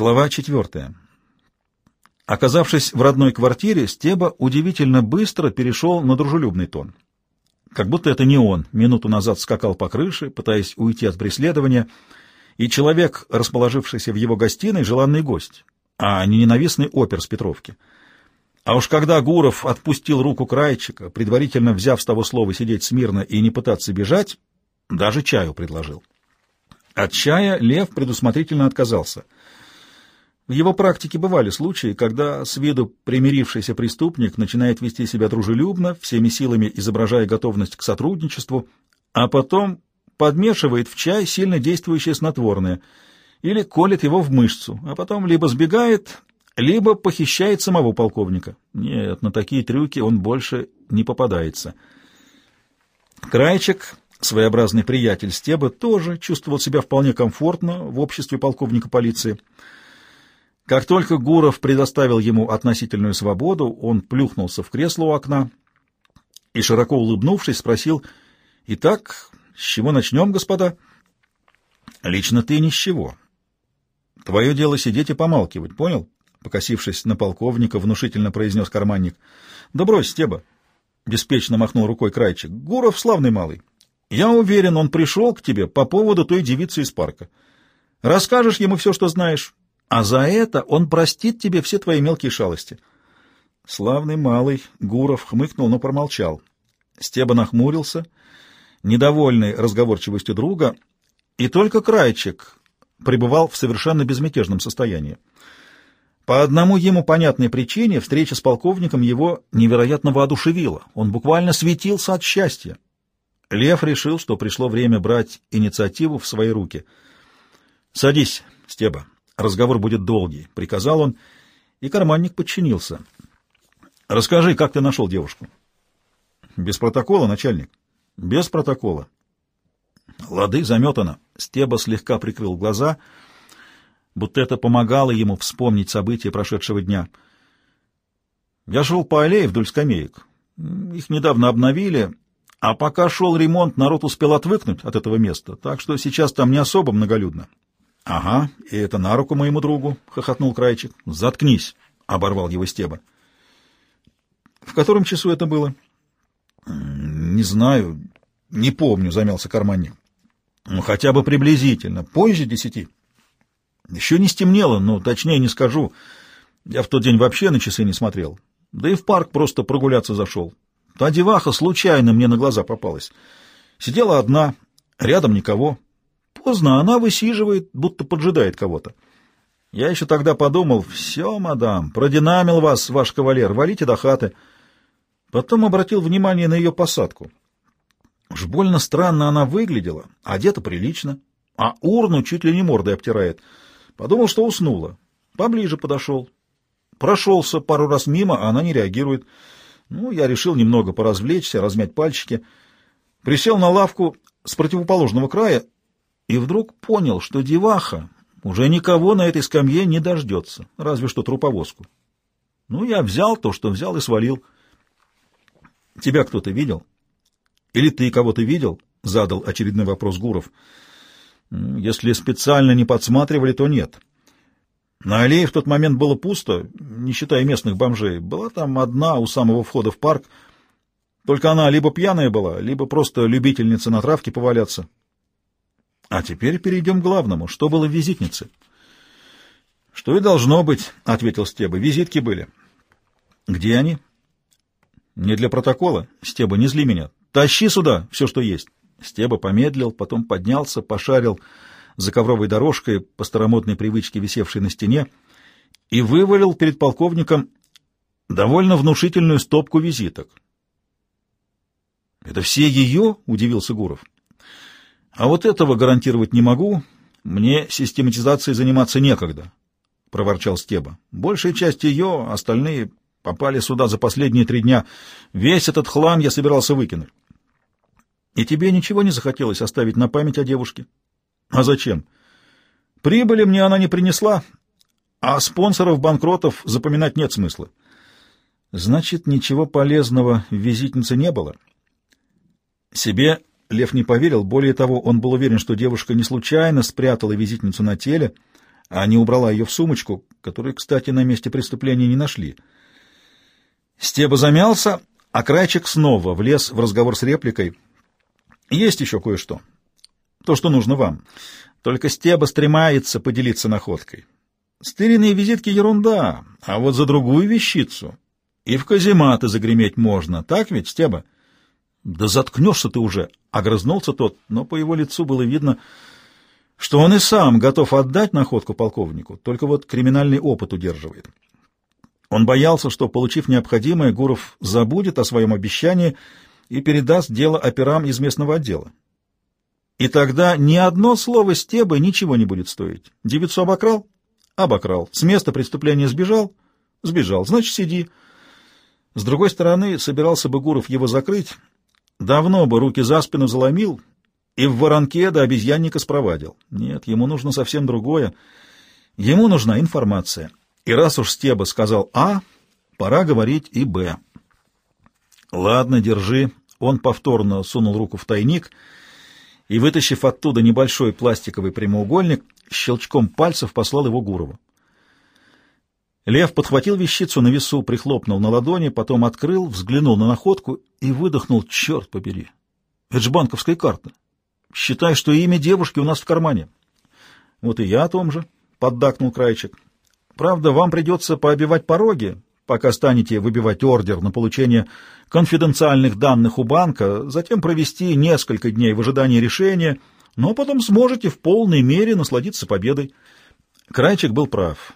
Глава четвертая. Оказавшись в родной квартире, Стеба удивительно быстро перешел на дружелюбный тон. Как будто это не он минуту назад скакал по крыше, пытаясь уйти от преследования, и человек, расположившийся в его гостиной, желанный гость, а не ненавистный опер с Петровки. А уж когда Гуров отпустил руку Крайчика, предварительно взяв с того слова сидеть смирно и не пытаться бежать, даже чаю предложил. От чая Лев предусмотрительно отказался — в его практике бывали случаи, когда с виду примирившийся преступник начинает вести себя дружелюбно, всеми силами изображая готовность к сотрудничеству, а потом подмешивает в чай сильно действующее снотворное или колет его в мышцу, а потом либо сбегает, либо похищает самого полковника. Нет, на такие трюки он больше не попадается. Крайчик, своеобразный приятель Стеба, тоже чувствовал себя вполне комфортно в обществе полковника полиции. Как только Гуров предоставил ему относительную свободу, он плюхнулся в кресло у окна и, широко улыбнувшись, спросил, «Итак, с чего начнем, господа?» «Лично ты ни с чего. Твое дело сидеть и помалкивать, понял?» Покосившись на полковника, внушительно произнес карманник. «Да брось, Стеба!» — беспечно махнул рукой Крайчик. «Гуров славный малый. Я уверен, он пришел к тебе по поводу той девицы из парка. Расскажешь ему все, что знаешь, а за это он простит тебе все твои мелкие шалости. Славный малый Гуров хмыкнул, но промолчал. Стеба нахмурился, недовольный разговорчивостью друга, и только Крайчик пребывал в совершенно безмятежном состоянии. По одному ему понятной причине встреча с полковником его невероятно воодушевила. Он буквально светился от счастья. Лев решил, что пришло время брать инициативу в свои руки. «Садись, Стеба», Разговор будет долгий, — приказал он, и карманник подчинился. — Расскажи, как ты нашел девушку? — Без протокола, начальник? — Без протокола. — Лады, заметано. Стеба слегка прикрыл глаза, будто это помогало ему вспомнить события прошедшего дня. Я шел по аллее вдоль скамеек. Их недавно обновили, а пока шел ремонт, народ успел отвыкнуть от этого места, так что сейчас там не особо многолюдно. — Ага, и это на руку моему другу, — хохотнул Крайчик. — Заткнись, — оборвал его Стеба. — В котором часу это было? — Не знаю, не помню, — замялся карманник. — Ну, хотя бы приблизительно. Позже десяти. Еще не стемнело, но точнее не скажу. Я в тот день вообще на часы не смотрел. Да и в парк просто прогуляться зашел. Та деваха случайно мне на глаза попалась. Сидела одна, рядом никого. — Поздно, она высиживает, будто поджидает кого-то. Я еще тогда подумал, все, мадам, продинамил вас ваш кавалер, валите до хаты. Потом обратил внимание на ее посадку. Уж больно странно она выглядела, одета прилично, а урну чуть ли не мордой обтирает. Подумал, что уснула. Поближе подошел. Прошелся пару раз мимо, а она не реагирует. Ну, я решил немного поразвлечься, размять пальчики. Присел на лавку с противоположного края и вдруг понял, что деваха уже никого на этой скамье не дождется, разве что труповозку. Ну, я взял то, что взял, и свалил. — Тебя кто-то видел? Или ты кого-то видел? — задал очередной вопрос Гуров. — Если специально не подсматривали, то нет. На аллее в тот момент было пусто, не считая местных бомжей. Была там одна у самого входа в парк. Только она либо пьяная была, либо просто любительница на травке поваляться. А теперь перейдем к главному. Что было в визитнице? — Что и должно быть, — ответил Стеба. — Визитки были. — Где они? — Не для протокола. Стеба, не зли меня. Тащи сюда все, что есть. Стеба помедлил, потом поднялся, пошарил за ковровой дорожкой по старомодной привычке, висевшей на стене, и вывалил перед полковником довольно внушительную стопку визиток. — Это все ее? — удивился Гуров. А вот этого гарантировать не могу. Мне систематизацией заниматься некогда, — проворчал Стеба. Большая часть ее, остальные попали сюда за последние три дня. Весь этот хлам я собирался выкинуть. И тебе ничего не захотелось оставить на память о девушке? А зачем? Прибыли мне она не принесла, а спонсоров-банкротов запоминать нет смысла. Значит, ничего полезного в визитнице не было. Себе Лев не поверил, более того, он был уверен, что девушка не случайно спрятала визитницу на теле, а не убрала ее в сумочку, которую, кстати, на месте преступления не нашли. Стеба замялся, а Крайчик снова влез в разговор с репликой. «Есть еще кое-что. То, что нужно вам. Только Стеба стремается поделиться находкой. Стыренные визитки — ерунда, а вот за другую вещицу и в казематы загреметь можно. Так ведь, Стеба?» «Да заткнешься ты уже!» — огрызнулся тот, но по его лицу было видно, что он и сам готов отдать находку полковнику, только вот криминальный опыт удерживает. Он боялся, что, получив необходимое, Гуров забудет о своем обещании и передаст дело операм из местного отдела. И тогда ни одно слово Стебы ничего не будет стоить. Девицу обокрал? Обокрал. С места преступления сбежал? Сбежал. Значит, сиди. С другой стороны, собирался бы Гуров его закрыть, давно бы руки за спину заломил и в воронке до обезьянника спровадил. Нет, ему нужно совсем другое. Ему нужна информация. И раз уж Стеба сказал «А», пора говорить и «Б». «Ладно, держи». Он повторно сунул руку в тайник и, вытащив оттуда небольшой пластиковый прямоугольник, щелчком пальцев послал его Гурову. Лев подхватил вещицу на весу, прихлопнул на ладони, потом открыл, взглянул на находку и выдохнул «Черт побери! Это же банковская карта! Считай, что имя девушки у нас в кармане». «Вот и я о том же», — поддакнул Крайчик. «Правда, вам придется пообивать пороги, пока станете выбивать ордер на получение конфиденциальных данных у банка, затем провести несколько дней в ожидании решения, но потом сможете в полной мере насладиться победой». Крайчик был прав.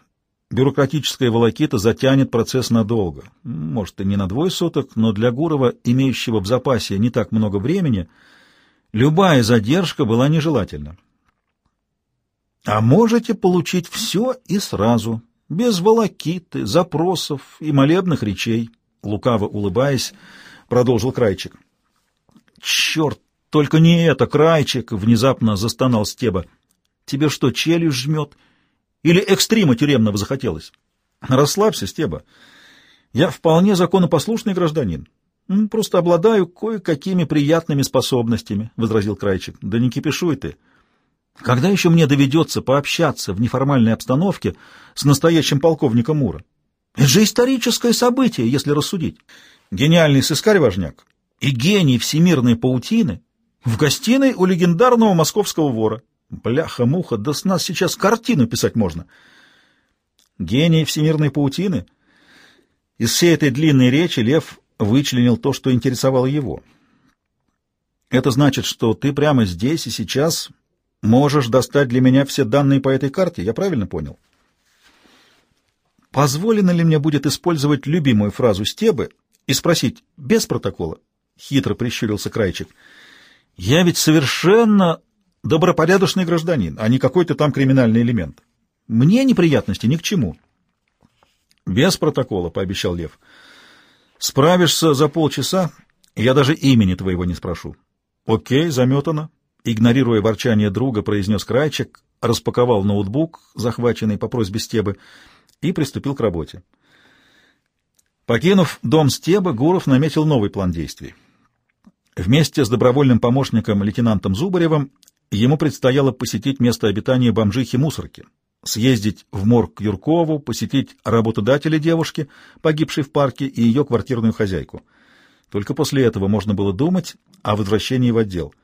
Бюрократическая волокита затянет процесс надолго. Может, и не на двое суток, но для Гурова, имеющего в запасе не так много времени, любая задержка была нежелательна. А можете получить все и сразу, без волокиты, запросов и молебных речей, лукаво улыбаясь, продолжил Крайчик. «Черт, только не это, Крайчик!» — внезапно застонал Стеба. «Тебе что, челюсть жмет?» Или экстрима тюремного захотелось? Расслабься, Стеба. Я вполне законопослушный гражданин. Просто обладаю кое-какими приятными способностями, — возразил Крайчик. Да не кипишуй ты. Когда еще мне доведется пообщаться в неформальной обстановке с настоящим полковником Мура? Это же историческое событие, если рассудить. Гениальный сыскарь-важняк и гений всемирной паутины в гостиной у легендарного московского вора. Бляха-муха, да с нас сейчас картину писать можно. Гений всемирной паутины? Из всей этой длинной речи Лев вычленил то, что интересовало его. Это значит, что ты прямо здесь и сейчас можешь достать для меня все данные по этой карте, я правильно понял? Позволено ли мне будет использовать любимую фразу Стебы и спросить без протокола? Хитро прищурился Крайчик. Я ведь совершенно добропорядочный гражданин, а не какой-то там криминальный элемент. Мне неприятности ни к чему. Без протокола, пообещал Лев. Справишься за полчаса, я даже имени твоего не спрошу. Окей, заметано. Игнорируя ворчание друга, произнес Крайчик, распаковал ноутбук, захваченный по просьбе Стебы, и приступил к работе. Покинув дом Стеба, Гуров наметил новый план действий. Вместе с добровольным помощником лейтенантом Зубаревым ему предстояло посетить место обитания бомжихи-мусорки, съездить в морг к Юркову, посетить работодателя девушки, погибшей в парке, и ее квартирную хозяйку. Только после этого можно было думать о возвращении в отдел.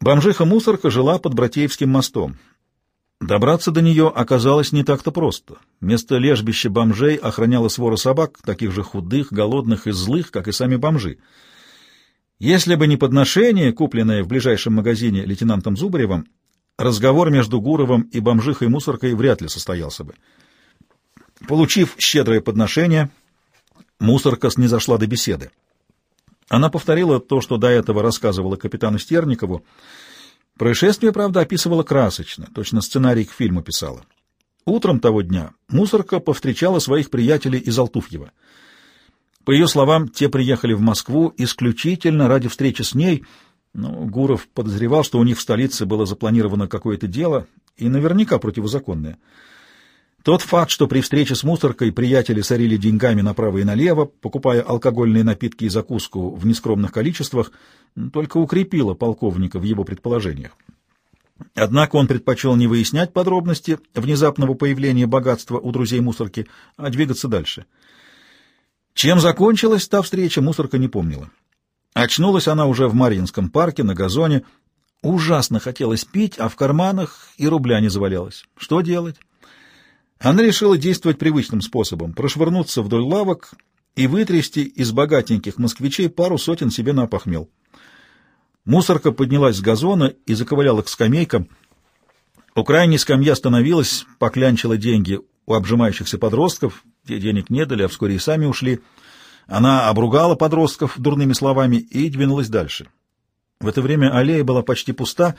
Бомжиха-мусорка жила под Братеевским мостом. Добраться до нее оказалось не так-то просто. Место лежбища бомжей охраняла свора собак, таких же худых, голодных и злых, как и сами бомжи. Если бы не подношение, купленное в ближайшем магазине лейтенантом Зубаревым, разговор между Гуровым и бомжихой-мусоркой вряд ли состоялся бы. Получив щедрое подношение, мусорка снизошла до беседы. Она повторила то, что до этого рассказывала капитану Стерникову. Происшествие, правда, описывала красочно, точно сценарий к фильму писала. Утром того дня мусорка повстречала своих приятелей из Алтуфьева — по ее словам, те приехали в Москву исключительно ради встречи с ней, но Гуров подозревал, что у них в столице было запланировано какое-то дело, и наверняка противозаконное. Тот факт, что при встрече с мусоркой приятели сорили деньгами направо и налево, покупая алкогольные напитки и закуску в нескромных количествах, только укрепило полковника в его предположениях. Однако он предпочел не выяснять подробности внезапного появления богатства у друзей мусорки, а двигаться дальше. Чем закончилась та встреча, мусорка не помнила. Очнулась она уже в Марьинском парке на газоне. Ужасно хотелось пить, а в карманах и рубля не завалялось. Что делать? Она решила действовать привычным способом — прошвырнуться вдоль лавок и вытрясти из богатеньких москвичей пару сотен себе на опохмел. Мусорка поднялась с газона и заковыляла к скамейкам. У крайней скамьи остановилась, поклянчила деньги у обжимающихся подростков. Денег не дали, а вскоре и сами ушли. Она обругала подростков дурными словами и двинулась дальше. В это время аллея была почти пуста,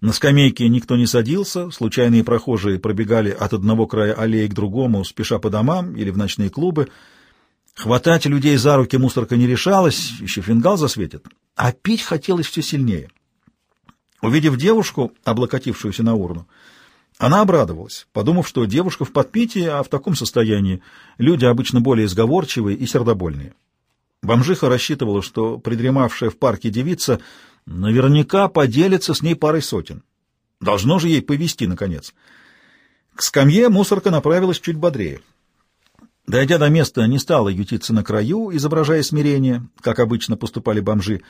на скамейке никто не садился, случайные прохожие пробегали от одного края аллеи к другому, спеша по домам или в ночные клубы. Хватать людей за руки мусорка не решалась, еще фингал засветит а пить хотелось все сильнее. Увидев девушку, облокотившуюся на урну, она обрадовалась, подумав, что девушка в подпитии, а в таком состоянии люди обычно более сговорчивые и сердобольные. Бомжиха рассчитывала, что придремавшая в парке девица наверняка поделится с ней парой сотен. Должно же ей повести, наконец. К скамье мусорка направилась чуть бодрее. Дойдя до места, не стала ютиться на краю, изображая смирение, как обычно поступали бомжи.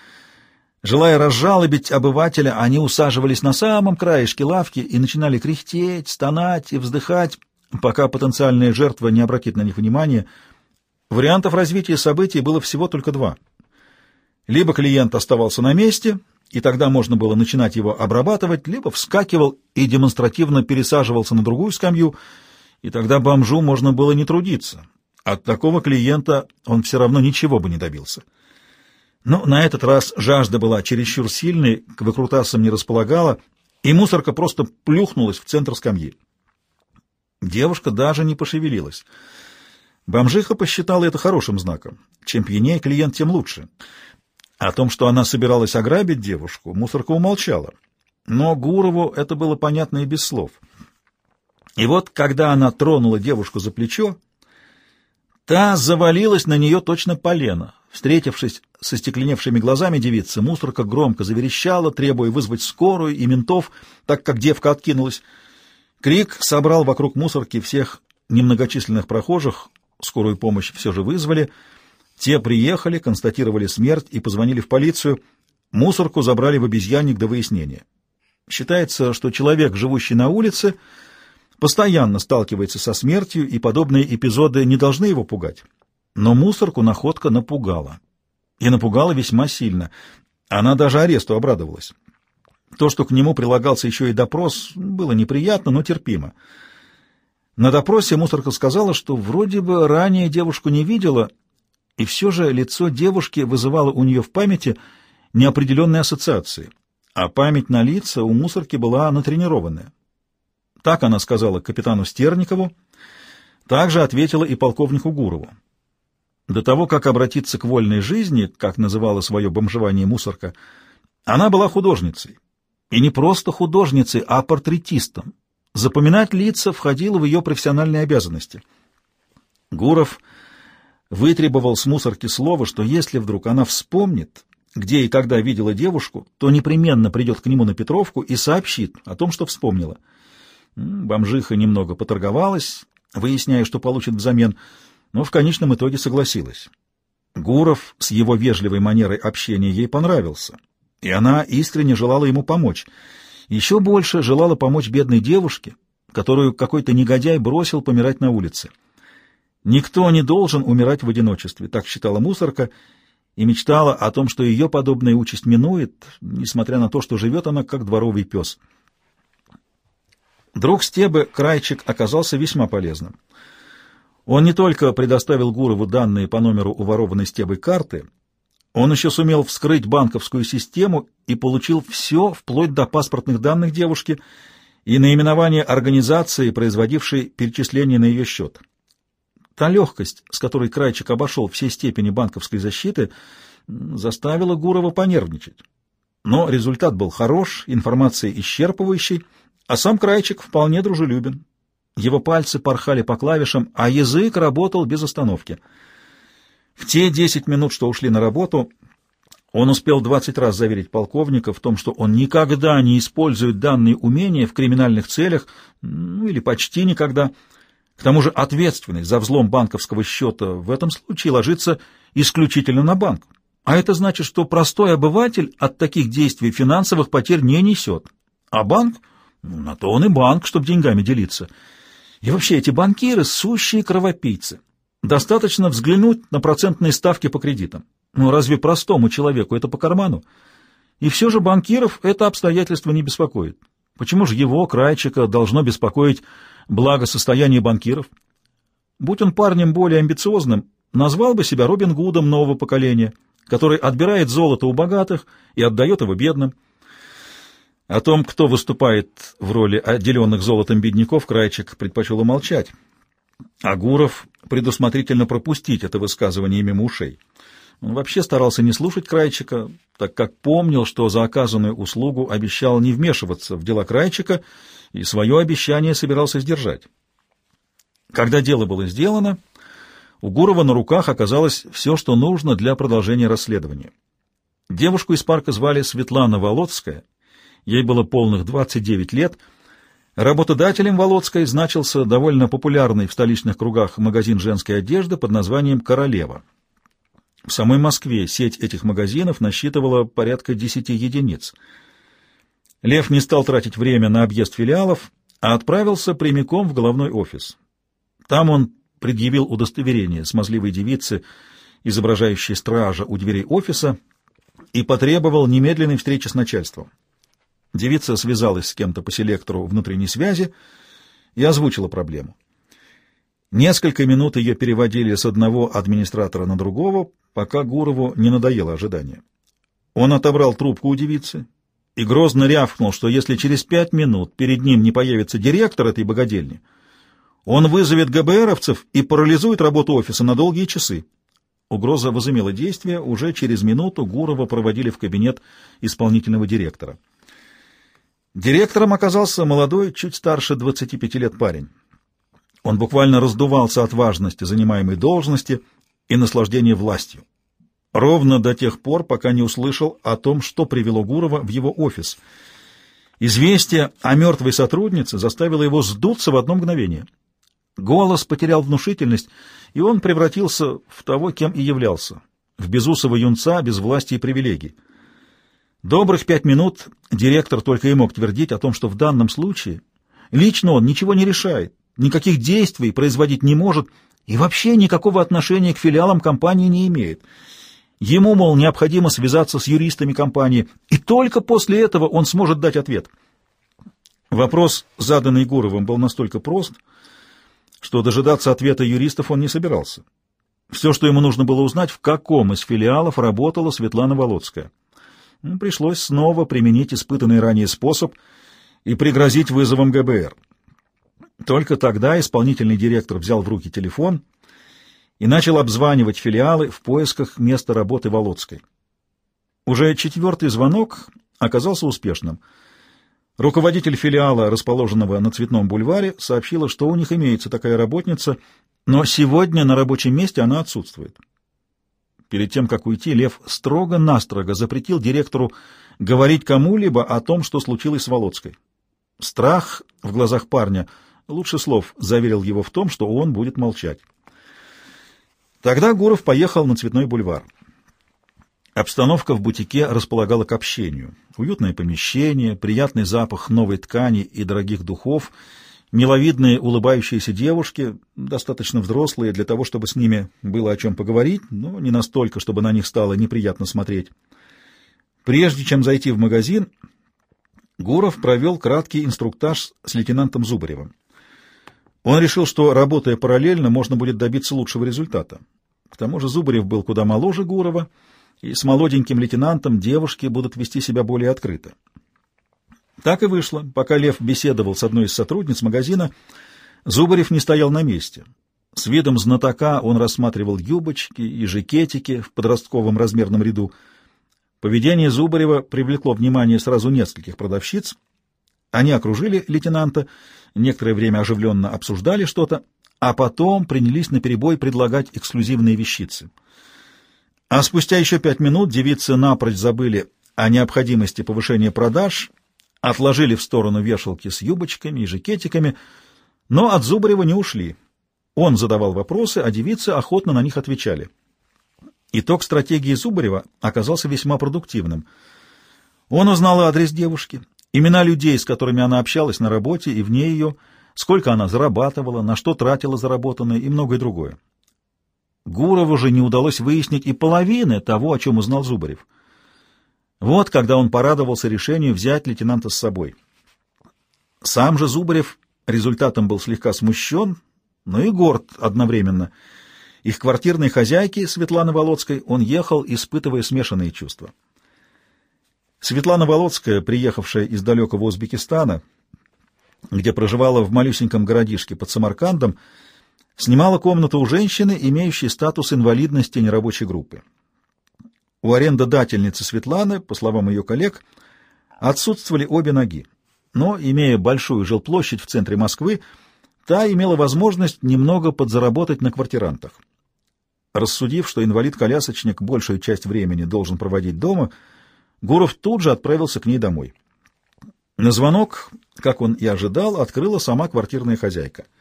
Желая разжалобить обывателя, они усаживались на самом краешке лавки и начинали кряхтеть, стонать и вздыхать, пока потенциальная жертва не обратит на них внимания. Вариантов развития событий было всего только два. Либо клиент оставался на месте, и тогда можно было начинать его обрабатывать, либо вскакивал и демонстративно пересаживался на другую скамью — и тогда бомжу можно было не трудиться. От такого клиента он все равно ничего бы не добился. Но на этот раз жажда была чересчур сильной, к выкрутасам не располагала, и мусорка просто плюхнулась в центр скамьи. Девушка даже не пошевелилась. Бомжиха посчитала это хорошим знаком. Чем пьянее клиент, тем лучше. О том, что она собиралась ограбить девушку, мусорка умолчала. Но Гурову это было понятно и без слов — и вот, когда она тронула девушку за плечо, та завалилась на нее точно полено. Встретившись со стекленевшими глазами девицы, мусорка громко заверещала, требуя вызвать скорую и ментов, так как девка откинулась. Крик собрал вокруг мусорки всех немногочисленных прохожих, скорую помощь все же вызвали. Те приехали, констатировали смерть и позвонили в полицию. Мусорку забрали в обезьянник до выяснения. Считается, что человек, живущий на улице, постоянно сталкивается со смертью, и подобные эпизоды не должны его пугать. Но мусорку находка напугала. И напугала весьма сильно. Она даже аресту обрадовалась. То, что к нему прилагался еще и допрос, было неприятно, но терпимо. На допросе мусорка сказала, что вроде бы ранее девушку не видела, и все же лицо девушки вызывало у нее в памяти неопределенные ассоциации, а память на лица у мусорки была натренированная. Так она сказала капитану Стерникову, также ответила и полковнику Гурову. До того, как обратиться к вольной жизни, как называла свое бомжевание мусорка, она была художницей. И не просто художницей, а портретистом. Запоминать лица входило в ее профессиональные обязанности. Гуров вытребовал с мусорки слово, что если вдруг она вспомнит, где и когда видела девушку, то непременно придет к нему на Петровку и сообщит о том, что вспомнила — Бомжиха немного поторговалась, выясняя, что получит взамен, но в конечном итоге согласилась. Гуров с его вежливой манерой общения ей понравился, и она искренне желала ему помочь. Еще больше желала помочь бедной девушке, которую какой-то негодяй бросил помирать на улице. Никто не должен умирать в одиночестве, так считала мусорка, и мечтала о том, что ее подобная участь минует, несмотря на то, что живет она как дворовый пес — Друг Стебы, Крайчик, оказался весьма полезным. Он не только предоставил Гурову данные по номеру уворованной Стебой карты, он еще сумел вскрыть банковскую систему и получил все, вплоть до паспортных данных девушки и наименования организации, производившей перечисление на ее счет. Та легкость, с которой Крайчик обошел все степени банковской защиты, заставила Гурова понервничать. Но результат был хорош, информация исчерпывающей, а сам Крайчик вполне дружелюбен. Его пальцы порхали по клавишам, а язык работал без остановки. В те десять минут, что ушли на работу, Он успел 20 раз заверить полковника в том, что он никогда не использует данные умения в криминальных целях, ну или почти никогда. К тому же ответственность за взлом банковского счета в этом случае ложится исключительно на банк. А это значит, что простой обыватель от таких действий финансовых потерь не несет. А банк, ну, на то он и банк, чтобы деньгами делиться. И вообще эти банкиры — сущие кровопийцы. Достаточно взглянуть на процентные ставки по кредитам. Ну разве простому человеку это по карману? И все же банкиров это обстоятельство не беспокоит. Почему же его, Крайчика, должно беспокоить благосостояние банкиров? Будь он парнем более амбициозным, назвал бы себя Робин Гудом нового поколения, который отбирает золото у богатых и отдает его бедным. О том, кто выступает в роли отделенных золотом бедняков, Крайчик предпочел умолчать. А Гуров предусмотрительно пропустить это высказывание мимо ушей. Он вообще старался не слушать Крайчика, так как помнил, что за оказанную услугу обещал не вмешиваться в дела Крайчика и свое обещание собирался сдержать. Когда дело было сделано, у Гурова на руках оказалось все, что нужно для продолжения расследования. Девушку из парка звали Светлана Володская, ей было полных 29 лет. Работодателем Володской значился довольно популярный в столичных кругах магазин женской одежды под названием «Королева». В самой Москве сеть этих магазинов насчитывала порядка 10 единиц. Лев не стал тратить время на объезд филиалов, а отправился прямиком в головной офис. Там он предъявил удостоверение смазливой девицы, изображающей стража у дверей офиса, и потребовал немедленной встречи с начальством. Девица связалась с кем-то по селектору внутренней связи и озвучила проблему. Несколько минут ее переводили с одного администратора на другого, пока Гурову не надоело ожидание. Он отобрал трубку у девицы и грозно рявкнул, что если через пять минут перед ним не появится директор этой богадельни, он вызовет ГБРовцев и парализует работу офиса на долгие часы. Угроза возымела действие, уже через минуту Гурова проводили в кабинет исполнительного директора. Директором оказался молодой, чуть старше 25 лет парень. Он буквально раздувался от важности занимаемой должности и наслаждения властью. Ровно до тех пор, пока не услышал о том, что привело Гурова в его офис. Известие о мертвой сотруднице заставило его сдуться в одно мгновение. Голос потерял внушительность, и он превратился в того, кем и являлся, в безусого юнца без власти и привилегий. Добрых пять минут директор только и мог твердить о том, что в данном случае лично он ничего не решает, никаких действий производить не может и вообще никакого отношения к филиалам компании не имеет. Ему, мол, необходимо связаться с юристами компании, и только после этого он сможет дать ответ. Вопрос, заданный Гуровым, был настолько прост, что дожидаться ответа юристов он не собирался. Все, что ему нужно было узнать, в каком из филиалов работала Светлана Володская. Пришлось снова применить испытанный ранее способ и пригрозить вызовом ГБР. Только тогда исполнительный директор взял в руки телефон и начал обзванивать филиалы в поисках места работы Володской. Уже четвертый звонок оказался успешным. Руководитель филиала, расположенного на Цветном бульваре, сообщила, что у них имеется такая работница, но сегодня на рабочем месте она отсутствует. Перед тем, как уйти, Лев строго-настрого запретил директору говорить кому-либо о том, что случилось с Володской. Страх в глазах парня — Лучше слов заверил его в том, что он будет молчать. Тогда Гуров поехал на Цветной бульвар. Обстановка в бутике располагала к общению. Уютное помещение, приятный запах новой ткани и дорогих духов, миловидные улыбающиеся девушки, достаточно взрослые для того, чтобы с ними было о чем поговорить, но не настолько, чтобы на них стало неприятно смотреть. Прежде чем зайти в магазин, Гуров провел краткий инструктаж с лейтенантом Зубаревым. Он решил, что, работая параллельно, можно будет добиться лучшего результата. К тому же Зубарев был куда моложе Гурова, и с молоденьким лейтенантом девушки будут вести себя более открыто. Так и вышло. Пока Лев беседовал с одной из сотрудниц магазина, Зубарев не стоял на месте. С видом знатока он рассматривал юбочки и жакетики в подростковом размерном ряду. Поведение Зубарева привлекло внимание сразу нескольких продавщиц. Они окружили лейтенанта некоторое время оживленно обсуждали что-то, а потом принялись наперебой предлагать эксклюзивные вещицы. А спустя еще пять минут девицы напрочь забыли о необходимости повышения продаж, отложили в сторону вешалки с юбочками и жакетиками, но от Зубарева не ушли. Он задавал вопросы, а девицы охотно на них отвечали. Итог стратегии Зубарева оказался весьма продуктивным. Он узнал адрес девушки, имена людей, с которыми она общалась на работе и вне ее, сколько она зарабатывала, на что тратила заработанное и многое другое. Гурову же не удалось выяснить и половины того, о чем узнал Зубарев. Вот когда он порадовался решению взять лейтенанта с собой. Сам же Зубарев результатом был слегка смущен, но и горд одновременно. Их квартирной хозяйки Светланы Володской он ехал, испытывая смешанные чувства. Светлана Володская, приехавшая из далекого Узбекистана, где проживала в малюсеньком городишке под Самаркандом, снимала комнату у женщины, имеющей статус инвалидности нерабочей группы. У арендодательницы Светланы, по словам ее коллег, отсутствовали обе ноги, но, имея большую жилплощадь в центре Москвы, та имела возможность немного подзаработать на квартирантах. Рассудив, что инвалид-колясочник большую часть времени должен проводить дома, Гуров тут же отправился к ней домой. На звонок, как он и ожидал, открыла сама квартирная хозяйка —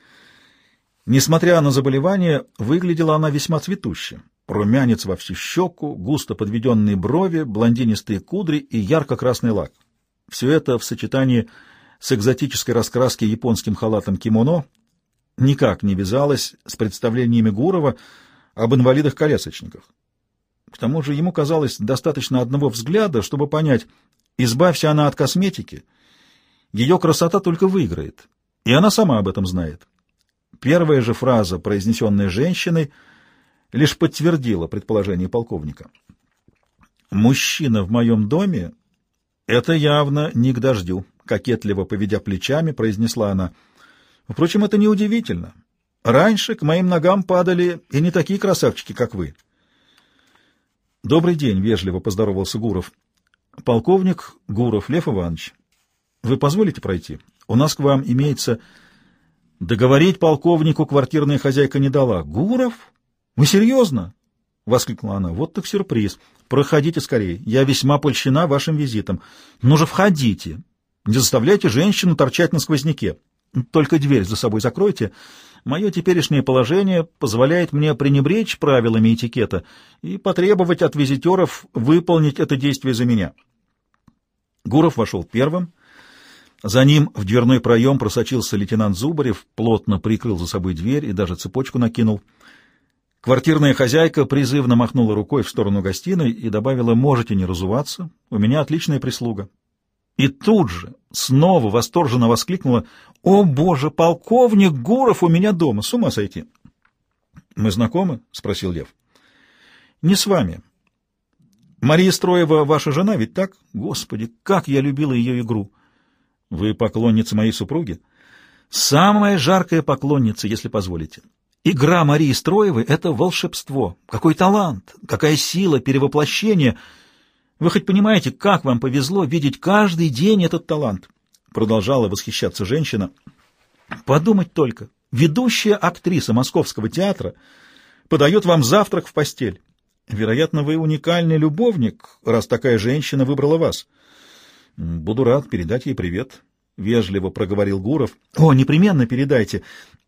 Несмотря на заболевание, выглядела она весьма цветуще. Румянец во всю щеку, густо подведенные брови, блондинистые кудри и ярко-красный лак. Все это в сочетании с экзотической раскраской японским халатом кимоно никак не вязалось с представлениями Гурова об инвалидах-колясочниках. К тому же ему казалось достаточно одного взгляда, чтобы понять, избавься она от косметики, ее красота только выиграет, и она сама об этом знает. Первая же фраза, произнесенная женщиной, лишь подтвердила предположение полковника. «Мужчина в моем доме — это явно не к дождю», — кокетливо поведя плечами, произнесла она. «Впрочем, это неудивительно. Раньше к моим ногам падали и не такие красавчики, как вы». «Добрый день», — вежливо поздоровался Гуров. «Полковник Гуров Лев Иванович, вы позволите пройти? У нас к вам имеется...» Договорить полковнику квартирная хозяйка не дала. «Гуров? Вы серьезно?» — воскликнула она. «Вот так сюрприз. Проходите скорее. Я весьма польщена вашим визитом. Ну же, входите. Не заставляйте женщину торчать на сквозняке. Только дверь за собой закройте. Мое теперешнее положение позволяет мне пренебречь правилами этикета и потребовать от визитеров выполнить это действие за меня». Гуров вошел первым за ним в дверной проем просочился лейтенант Зубарев, плотно прикрыл за собой дверь и даже цепочку накинул. Квартирная хозяйка призывно махнула рукой в сторону гостиной и добавила «Можете не разуваться, у меня отличная прислуга». И тут же снова восторженно воскликнула «О, боже, полковник Гуров у меня дома, с ума сойти!» «Мы знакомы?» — спросил Лев. «Не с вами. Мария Строева ваша жена, ведь так? Господи, как я любила ее игру!» Вы поклонница моей супруги? Самая жаркая поклонница, если позволите. Игра Марии Строевой — это волшебство. Какой талант, какая сила перевоплощения. Вы хоть понимаете, как вам повезло видеть каждый день этот талант? Продолжала восхищаться женщина. Подумать только, ведущая актриса Московского театра подает вам завтрак в постель. Вероятно, вы уникальный любовник, раз такая женщина выбрала вас. Буду рад передать ей привет, — вежливо проговорил Гуров. — О, непременно передайте.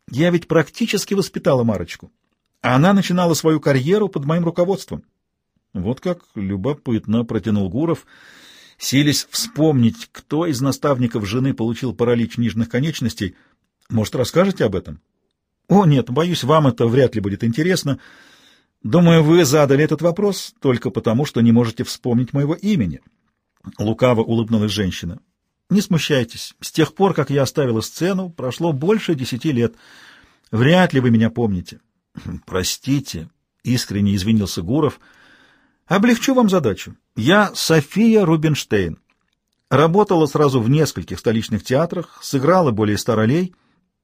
Я ведь практически воспитала Марочку. Она начинала свою карьеру под моим руководством. Вот как любопытно, — протянул Гуров, силясь вспомнить, кто из наставников жены получил паралич нижних конечностей. Может, расскажете об этом? — О, нет, боюсь, вам это вряд ли будет интересно. Думаю, вы задали этот вопрос только потому, что не можете вспомнить моего имени. — Лукаво улыбнулась женщина. «Не смущайтесь. С тех пор, как я оставила сцену, прошло больше десяти лет. Вряд ли вы меня помните». «Простите», — искренне извинился Гуров. «Облегчу вам задачу. Я София Рубинштейн. Работала сразу в нескольких столичных театрах, сыграла более ста ролей,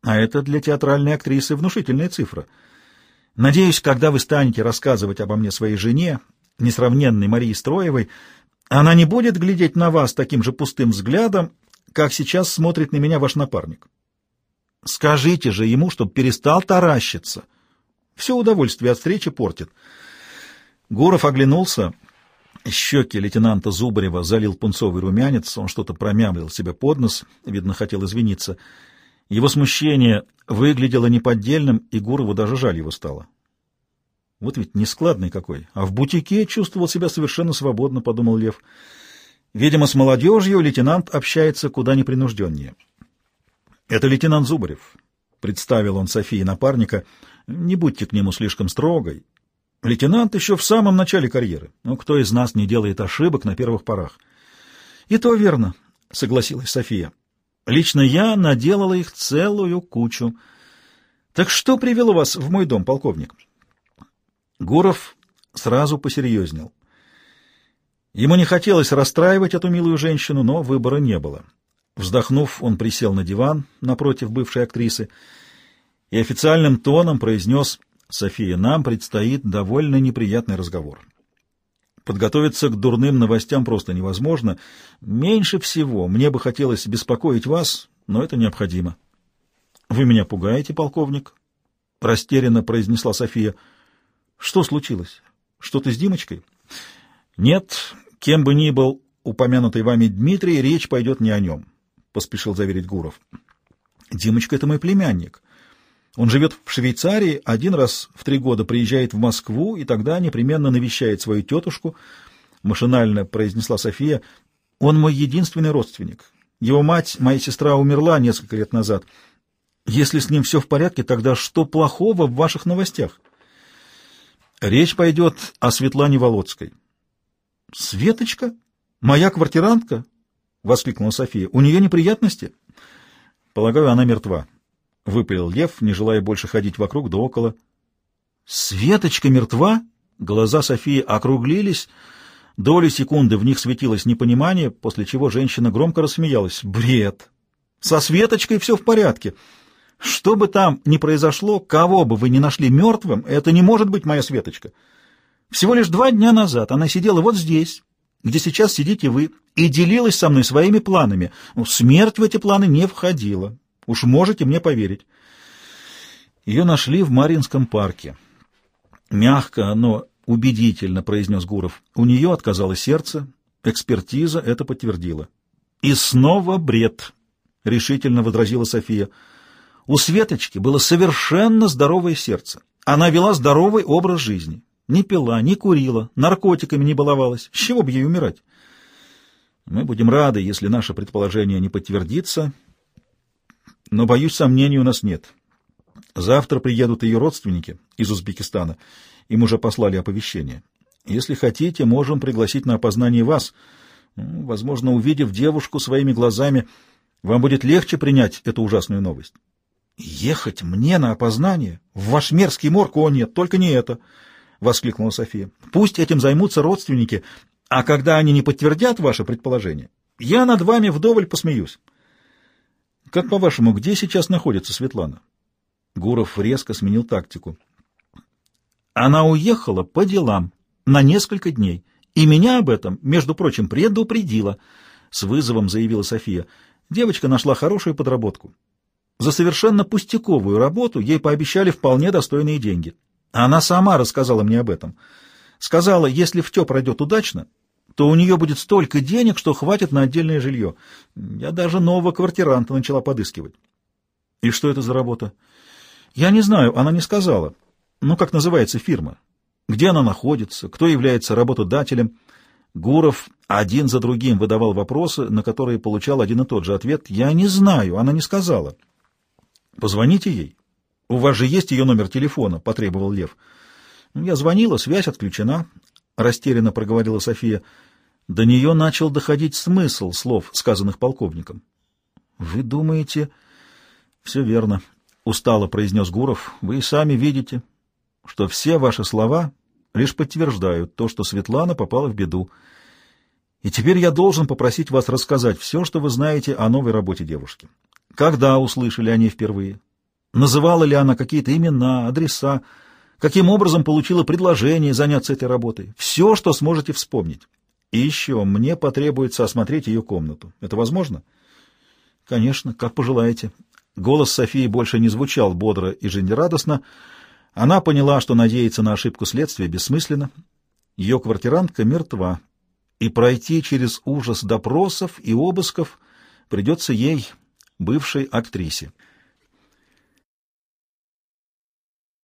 а это для театральной актрисы внушительная цифра. Надеюсь, когда вы станете рассказывать обо мне своей жене, несравненной Марии Строевой, она не будет глядеть на вас таким же пустым взглядом, как сейчас смотрит на меня ваш напарник. Скажите же ему, чтобы перестал таращиться. Все удовольствие от встречи портит. Гуров оглянулся. Щеки лейтенанта Зубарева залил пунцовый румянец, он что-то промямлил себе под нос, видно, хотел извиниться. Его смущение выглядело неподдельным, и Гурову даже жаль его стало. Вот ведь нескладный какой, а в бутике чувствовал себя совершенно свободно, — подумал Лев. Видимо, с молодежью лейтенант общается куда непринужденнее. — Это лейтенант Зубарев, — представил он Софии напарника. — Не будьте к нему слишком строгой. Лейтенант еще в самом начале карьеры. Но кто из нас не делает ошибок на первых порах? — И то верно, — согласилась София. — Лично я наделала их целую кучу. — Так что привело вас в мой дом, полковник? Гуров сразу посерьезнел. Ему не хотелось расстраивать эту милую женщину, но выбора не было. Вздохнув, он присел на диван напротив бывшей актрисы и официальным тоном произнес «София, нам предстоит довольно неприятный разговор. Подготовиться к дурным новостям просто невозможно. Меньше всего мне бы хотелось беспокоить вас, но это необходимо». «Вы меня пугаете, полковник?» — растерянно произнесла София. «Что случилось? Что-то с Димочкой?» «Нет, кем бы ни был упомянутый вами Дмитрий, речь пойдет не о нем», — поспешил заверить Гуров. «Димочка — это мой племянник». Он живет в Швейцарии, один раз в три года приезжает в Москву и тогда непременно навещает свою тетушку, — машинально произнесла София. Он мой единственный родственник. Его мать, моя сестра, умерла несколько лет назад. Если с ним все в порядке, тогда что плохого в ваших новостях? Речь пойдет о Светлане Володской. — Светочка? Моя квартирантка? — воскликнула София. — У нее неприятности? — Полагаю, она мертва. — выпалил Лев, не желая больше ходить вокруг да около. — Светочка мертва? Глаза Софии округлились. Доли секунды в них светилось непонимание, после чего женщина громко рассмеялась. «Бред! Со Светочкой все в порядке. Что бы там ни произошло, кого бы вы ни нашли мертвым, это не может быть моя Светочка. Всего лишь два дня назад она сидела вот здесь, где сейчас сидите вы, и делилась со мной своими планами. Ну, смерть в эти планы не входила. Уж можете мне поверить. Ее нашли в Маринском парке. Мягко, но убедительно произнес Гуров. У нее отказало сердце, экспертиза это подтвердила. И снова бред, решительно возразила София. У Светочки было совершенно здоровое сердце. Она вела здоровый образ жизни. Не пила, не курила, наркотиками не баловалась. С чего бы ей умирать? Мы будем рады, если наше предположение не подтвердится, но, боюсь, сомнений у нас нет. Завтра приедут ее родственники из Узбекистана. Им уже послали оповещение. Если хотите, можем пригласить на опознание вас. Ну, возможно, увидев девушку своими глазами, вам будет легче принять эту ужасную новость. «Ехать мне на опознание? В ваш мерзкий морг? О, нет, только не это!» — воскликнула София. «Пусть этим займутся родственники, а когда они не подтвердят ваше предположение, я над вами вдоволь посмеюсь». «Как, по-вашему, где сейчас находится Светлана?» Гуров резко сменил тактику. «Она уехала по делам на несколько дней, и меня об этом, между прочим, предупредила», — с вызовом заявила София. «Девочка нашла хорошую подработку. За совершенно пустяковую работу ей пообещали вполне достойные деньги. Она сама рассказала мне об этом. Сказала, если втё пройдет удачно, то у нее будет столько денег, что хватит на отдельное жилье. Я даже нового квартиранта начала подыскивать. И что это за работа? Я не знаю, она не сказала. Ну, как называется фирма? Где она находится? Кто является работодателем? Гуров один за другим выдавал вопросы, на которые получал один и тот же ответ. Я не знаю, она не сказала. Позвоните ей. У вас же есть ее номер телефона, потребовал Лев. Я звонила, связь отключена, растерянно проговорила София. До нее начал доходить смысл слов, сказанных полковником. Вы думаете... Все верно, устало произнес Гуров. Вы и сами видите, что все ваши слова лишь подтверждают то, что Светлана попала в беду. И теперь я должен попросить вас рассказать все, что вы знаете о новой работе девушки. Когда услышали они впервые? Называла ли она какие-то имена, адреса? Каким образом получила предложение заняться этой работой? Все, что сможете вспомнить. И еще мне потребуется осмотреть ее комнату. Это возможно? Конечно, как пожелаете. Голос Софии больше не звучал бодро и жизнерадостно. Она поняла, что надеяться на ошибку следствия бессмысленно. Ее квартирантка мертва, и пройти через ужас допросов и обысков придется ей, бывшей актрисе.